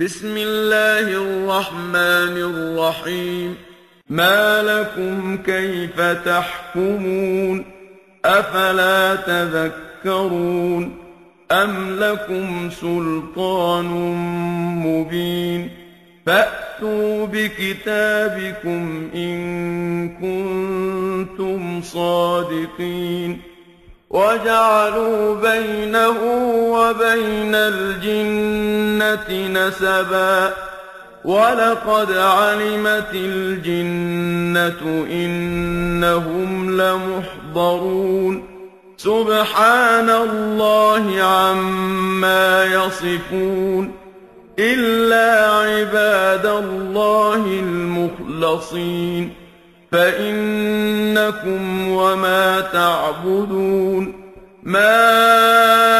بسم الله الرحمن الرحيم ما لكم كيف تحكمون أفلا تذكرون أم لكم سلطان مبين فأتوا بكتابكم إن كنتم صادقين وجعلوا بينه وبين الجنة نسبا. ولقد علمت الجنة إنهم لمحضرون. سبحان الله عما يصفون. إلا عباد الله المخلصين. فإنكم وما تعبدون. ما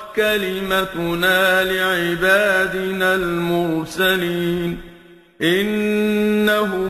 كلمتنا لعبادنا المرسلين إنهم